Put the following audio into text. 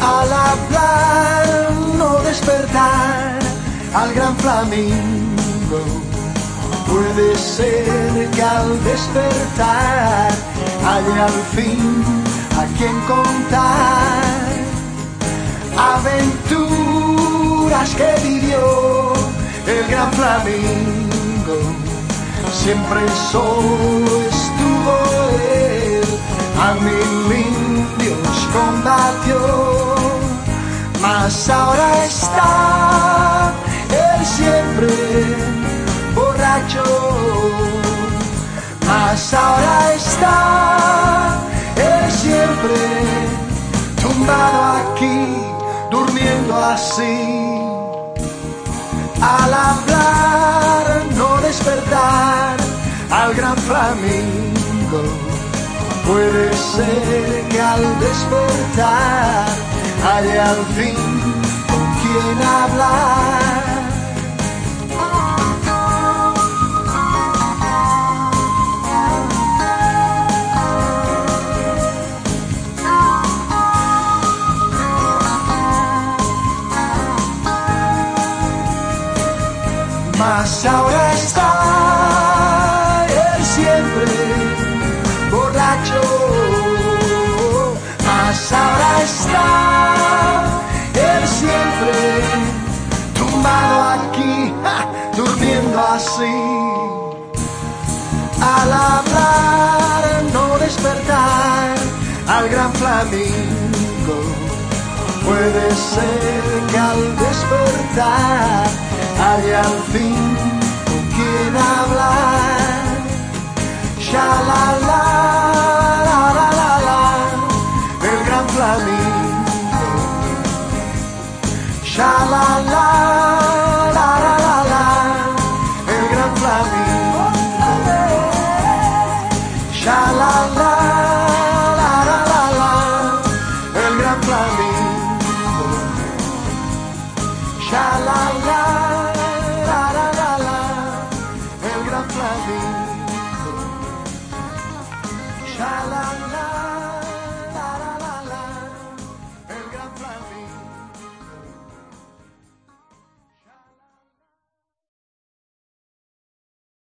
hablar, no despertar al gran flamingo. Puede ser que al despertar haya al fin a quien contar aventuras que vivió el gran flamingo. Siempre solo estuvo él, a mil indios combatió, mas ahora está él siempre borracho, mas ahora está él siempre tumbado aquí, durmiendo así. Al hablar, no despertar al gran flamingo. Puede ser que al despertar haya al fin con quien hablar. Mas ahora está él siempre así. Al hablar, no despertar al gran flamingo. Puede ser que al despertar haya al fin con quien hablar. Sha la la la la el gran flamingo. Sha el